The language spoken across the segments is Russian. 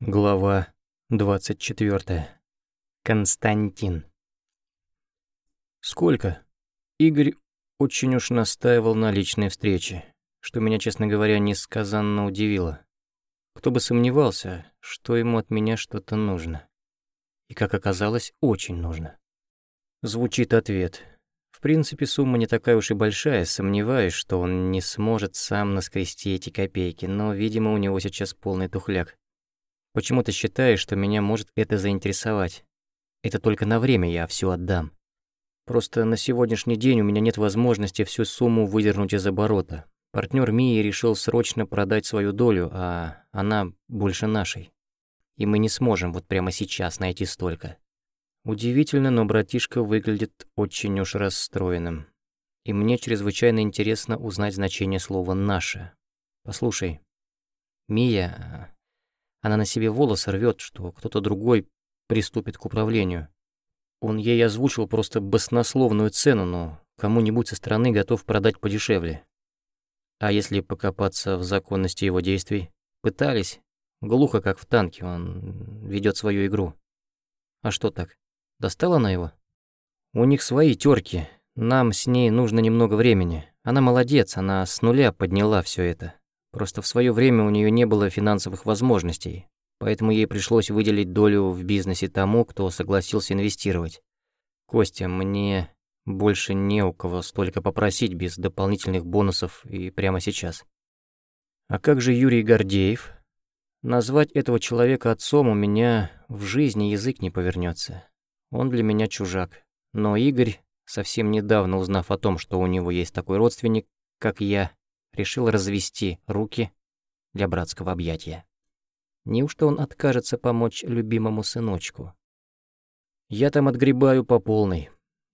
Глава 24. Константин. Сколько? Игорь очень уж настаивал на личной встрече, что меня, честно говоря, несказанно удивило. Кто бы сомневался, что ему от меня что-то нужно. И, как оказалось, очень нужно. Звучит ответ. В принципе, сумма не такая уж и большая, сомневаюсь, что он не сможет сам наскрести эти копейки, но, видимо, у него сейчас полный тухляк. Почему ты считаешь, что меня может это заинтересовать? Это только на время я все отдам. Просто на сегодняшний день у меня нет возможности всю сумму выдернуть из оборота. Партнер Мии решил срочно продать свою долю, а она больше нашей. И мы не сможем вот прямо сейчас найти столько. Удивительно, но братишка выглядит очень уж расстроенным. И мне чрезвычайно интересно узнать значение слова «наше». Послушай, Мия, она на себе волосы рвет, что кто-то другой приступит к управлению. Он ей озвучил просто баснословную цену, но кому-нибудь со стороны готов продать подешевле. А если покопаться в законности его действий? Пытались. Глухо, как в танке, он ведет свою игру. А что так? Достала она его? У них свои терки. Нам с ней нужно немного времени. Она молодец, она с нуля подняла все это. Просто в свое время у нее не было финансовых возможностей, поэтому ей пришлось выделить долю в бизнесе тому, кто согласился инвестировать. Костя, мне больше не у кого столько попросить без дополнительных бонусов и прямо сейчас. А как же Юрий Гордеев? Назвать этого человека отцом у меня в жизни язык не повернется. Он для меня чужак. Но Игорь, совсем недавно узнав о том, что у него есть такой родственник, как я, решил развести руки для братского объятия. Неужто он откажется помочь любимому сыночку? Я там отгребаю по полной,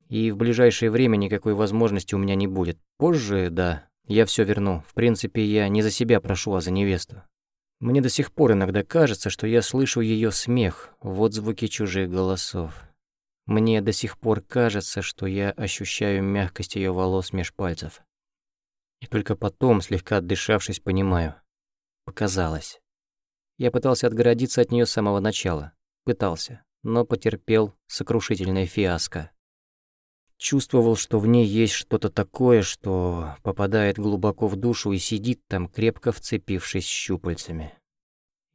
и в ближайшее время никакой возможности у меня не будет. Позже, да, я все верну. В принципе, я не за себя прошу, а за невесту. Мне до сих пор иногда кажется, что я слышу ее смех в отзвуке чужих голосов. Мне до сих пор кажется, что я ощущаю мягкость ее волос меж пальцев. И только потом, слегка отдышавшись, понимаю. Показалось. Я пытался отгородиться от нее с самого начала. Пытался, но потерпел сокрушительное фиаско. Чувствовал, что в ней есть что-то такое, что попадает глубоко в душу и сидит там, крепко вцепившись щупальцами.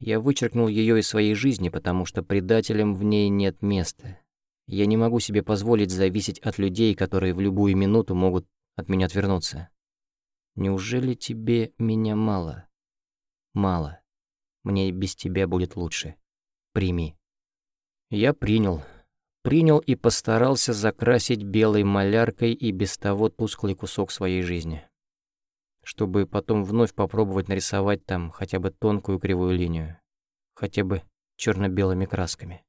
Я вычеркнул ее из своей жизни, потому что предателям в ней нет места. Я не могу себе позволить зависеть от людей, которые в любую минуту могут от меня отвернуться. Неужели тебе меня мало? Мало. Мне без тебя будет лучше. Прими. Я принял. Принял и постарался закрасить белой маляркой и без того тусклый кусок своей жизни. Чтобы потом вновь попробовать нарисовать там хотя бы тонкую кривую линию. Хотя бы черно белыми красками.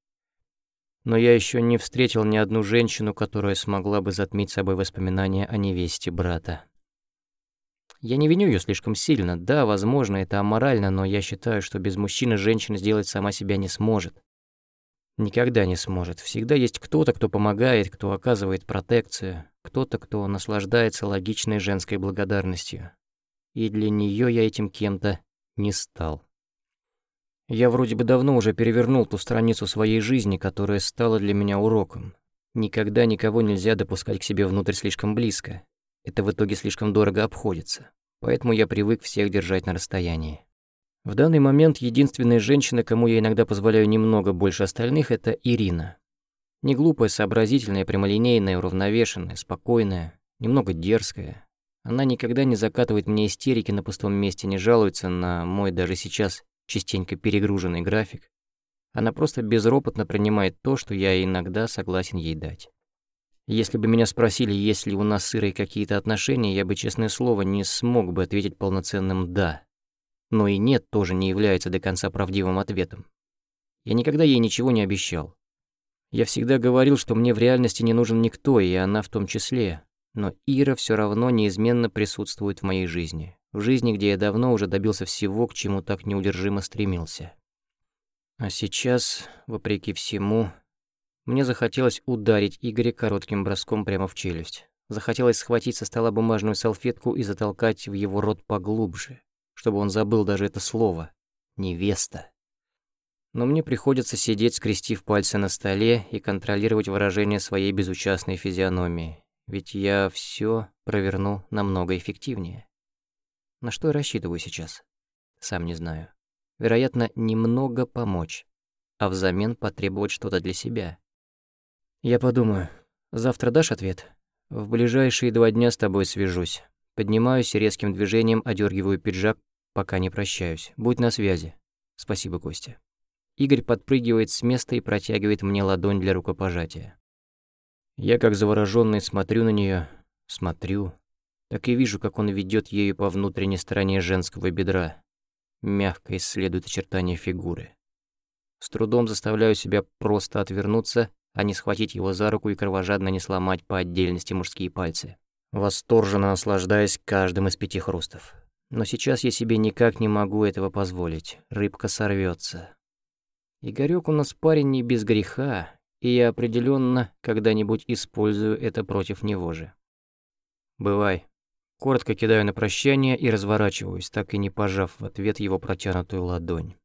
Но я еще не встретил ни одну женщину, которая смогла бы затмить собой воспоминания о невесте брата. Я не виню ее слишком сильно. Да, возможно, это аморально, но я считаю, что без мужчины женщина сделать сама себя не сможет. Никогда не сможет. Всегда есть кто-то, кто помогает, кто оказывает протекцию, кто-то, кто наслаждается логичной женской благодарностью. И для нее я этим кем-то не стал. Я вроде бы давно уже перевернул ту страницу своей жизни, которая стала для меня уроком. Никогда никого нельзя допускать к себе внутрь слишком близко. Это в итоге слишком дорого обходится, поэтому я привык всех держать на расстоянии. В данный момент единственная женщина, кому я иногда позволяю немного больше остальных, это Ирина. Не глупая, сообразительная, прямолинейная, уравновешенная, спокойная, немного дерзкая. Она никогда не закатывает мне истерики на пустом месте, не жалуется на мой даже сейчас частенько перегруженный график. Она просто безропотно принимает то, что я иногда согласен ей дать. Если бы меня спросили, есть ли у нас с Ирой какие-то отношения, я бы, честное слово, не смог бы ответить полноценным «да». Но и «нет» тоже не является до конца правдивым ответом. Я никогда ей ничего не обещал. Я всегда говорил, что мне в реальности не нужен никто, и она в том числе. Но Ира все равно неизменно присутствует в моей жизни. В жизни, где я давно уже добился всего, к чему так неудержимо стремился. А сейчас, вопреки всему, мне захотелось ударить Игоря коротким броском прямо в челюсть. Захотелось схватить со стола бумажную салфетку и затолкать в его рот поглубже, чтобы он забыл даже это слово «невеста». Но мне приходится сидеть, скрестив пальцы на столе и контролировать выражение своей безучастной физиономии, ведь я все проверну намного эффективнее. На что я рассчитываю сейчас? Сам не знаю. Вероятно, немного помочь, а взамен потребовать что-то для себя. Я подумаю. Завтра дашь ответ? В ближайшие два дня с тобой свяжусь. Поднимаюсь резким движением одергиваю пиджак, пока не прощаюсь. Будь на связи. Спасибо, Костя. Игорь подпрыгивает с места и протягивает мне ладонь для рукопожатия. Я, как заворожённый, смотрю на неё, смотрю, так и вижу, как он ведёт ею по внутренней стороне женского бедра, мягко исследует очертания фигуры. С трудом заставляю себя просто отвернуться, а не схватить его за руку и кровожадно не сломать по отдельности мужские пальцы, восторженно наслаждаясь каждым из пяти хрустов. Но сейчас я себе никак не могу этого позволить, рыбка сорвётся. Игорёк у нас парень не без греха, и я определённо когда-нибудь использую это против него же. Бывай. Коротко кидаю на прощание и разворачиваюсь, так и не пожав в ответ его протянутую ладонь.